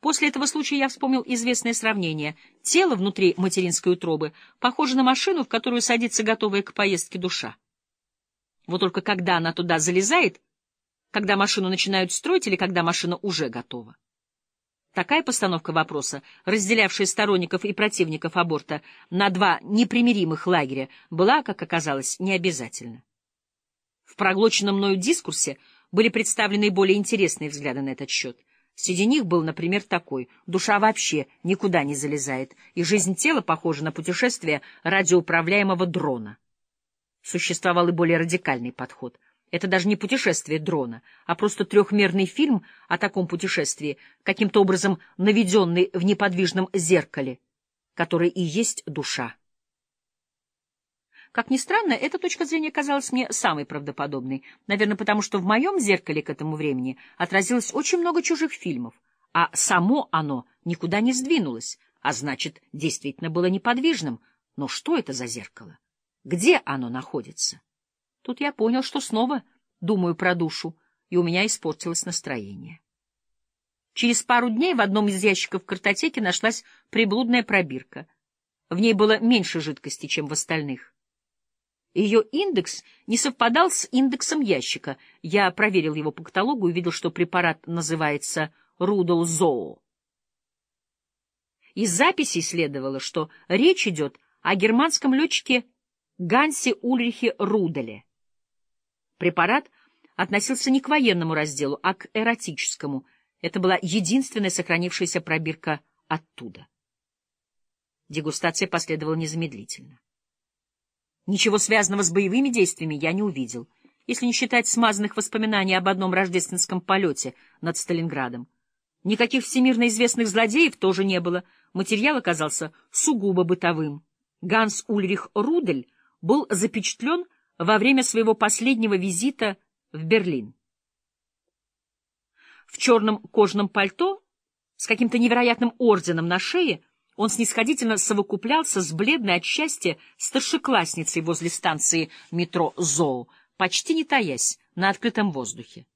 После этого случая я вспомнил известное сравнение. Тело внутри материнской утробы похоже на машину, в которую садится готовая к поездке душа. Вот только когда она туда залезает, когда машину начинают строить или когда машина уже готова. Такая постановка вопроса, разделявшая сторонников и противников аборта на два непримиримых лагеря, была, как оказалось, необязательна. В проглоченном мною дискурсе были представлены более интересные взгляды на этот счет — Среди них был, например, такой. Душа вообще никуда не залезает, и жизнь тела похожа на путешествие радиоуправляемого дрона. Существовал и более радикальный подход. Это даже не путешествие дрона, а просто трехмерный фильм о таком путешествии, каким-то образом наведенный в неподвижном зеркале, которое и есть душа. Как ни странно, эта точка зрения казалась мне самой правдоподобной, наверное, потому что в моем зеркале к этому времени отразилось очень много чужих фильмов, а само оно никуда не сдвинулось, а значит, действительно было неподвижным. Но что это за зеркало? Где оно находится? Тут я понял, что снова думаю про душу, и у меня испортилось настроение. Через пару дней в одном из ящиков картотеки нашлась приблудная пробирка. В ней было меньше жидкости, чем в остальных. Ее индекс не совпадал с индексом ящика. Я проверил его по каталогу и увидел, что препарат называется Рудолзоо. Из записей следовало, что речь идет о германском летчике Гансе Ульрихе Руделе. Препарат относился не к военному разделу, а к эротическому. Это была единственная сохранившаяся пробирка оттуда. Дегустация последовала незамедлительно. Ничего связанного с боевыми действиями я не увидел, если не считать смазанных воспоминаний об одном рождественском полете над Сталинградом. Никаких всемирно известных злодеев тоже не было, материал оказался сугубо бытовым. Ганс Ульрих Рудель был запечатлен во время своего последнего визита в Берлин. В черном кожаном пальто с каким-то невероятным орденом на шее он снисходительно совокуплялся с бледной от счастья старшеклассницей возле станции метро «Зоо», почти не таясь, на открытом воздухе.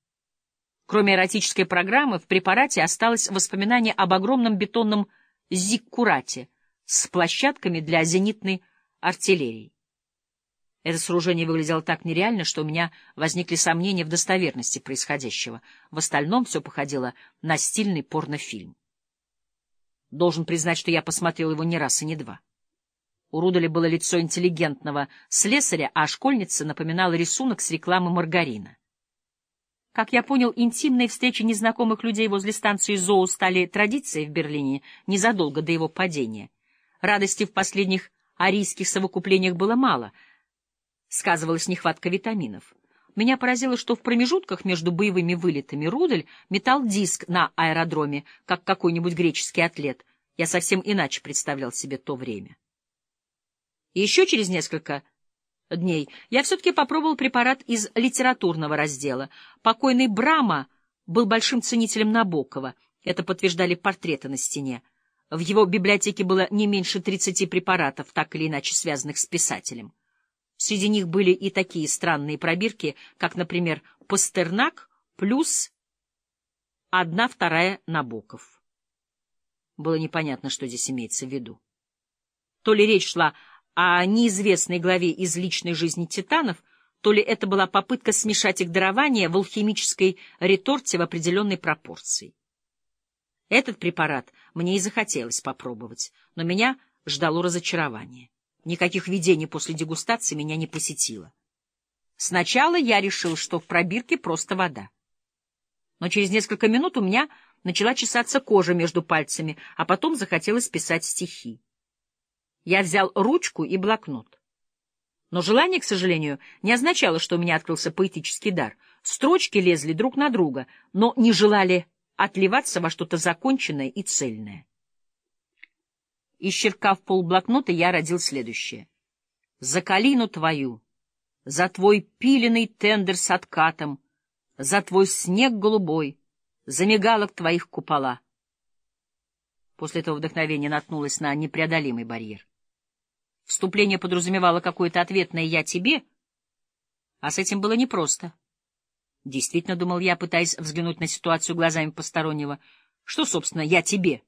Кроме эротической программы, в препарате осталось воспоминание об огромном бетонном зиккурате с площадками для зенитной артиллерии. Это сооружение выглядело так нереально, что у меня возникли сомнения в достоверности происходящего. В остальном все походило на стильный порнофильм. Должен признать, что я посмотрел его не раз и не два. У Рудаля было лицо интеллигентного слесаря, а школьница напоминала рисунок с рекламы маргарина. Как я понял, интимные встречи незнакомых людей возле станции ЗОУ стали традицией в Берлине незадолго до его падения. Радости в последних арийских совокуплениях было мало. Сказывалась нехватка витаминов. Меня поразило, что в промежутках между боевыми вылетами Рудель метал диск на аэродроме, как какой-нибудь греческий атлет. Я совсем иначе представлял себе то время. И еще через несколько дней я все-таки попробовал препарат из литературного раздела. Покойный Брама был большим ценителем Набокова. Это подтверждали портреты на стене. В его библиотеке было не меньше 30 препаратов, так или иначе связанных с писателем. Среди них были и такие странные пробирки, как, например, Пастернак плюс одна вторая Набоков. Было непонятно, что здесь имеется в виду. То ли речь шла о неизвестной главе из личной жизни титанов, то ли это была попытка смешать их дарование в алхимической реторте в определенной пропорции. Этот препарат мне и захотелось попробовать, но меня ждало разочарование. Никаких видений после дегустации меня не посетило. Сначала я решил, что в пробирке просто вода. Но через несколько минут у меня начала чесаться кожа между пальцами, а потом захотелось писать стихи. Я взял ручку и блокнот. Но желание, к сожалению, не означало, что у меня открылся поэтический дар. Строчки лезли друг на друга, но не желали отливаться во что-то законченное и цельное. Исчеркав полблокнота, я родил следующее. «За калину твою, за твой пиленный тендер с откатом, за твой снег голубой, за мигалок твоих купола». После этого вдохновение наткнулось на непреодолимый барьер. Вступление подразумевало какое-то ответное «я тебе», а с этим было непросто. Действительно, думал я, пытаясь взглянуть на ситуацию глазами постороннего, Что, собственно, я тебе?